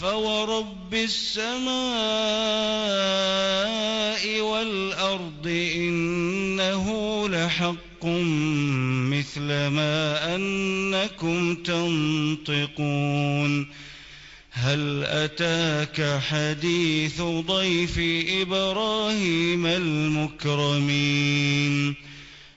فورب السماء والارض انه لحق مثل ما انكم تنطقون هل اتاك حديث ضيف إبراهيم المكرمين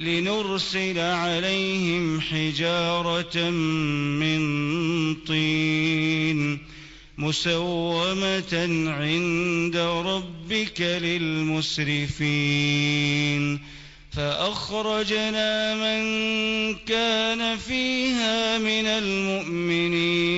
لنرسل عليهم حجارة من طين مسومة عند ربك للمسرفين. فأخرجنا من كان فيها من المؤمنين.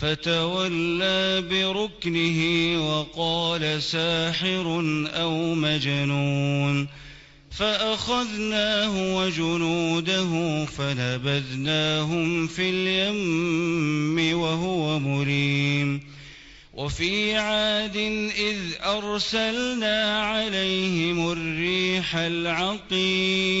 فتولى بركنه وقال ساحر أو مجنون فأخذناه وجنوده فنبذناهم في اليم وهو مريم وفي عاد إذ أرسلنا عليهم الريح العقيم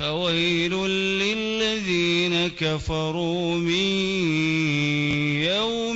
فويل للذين كفروا من يوم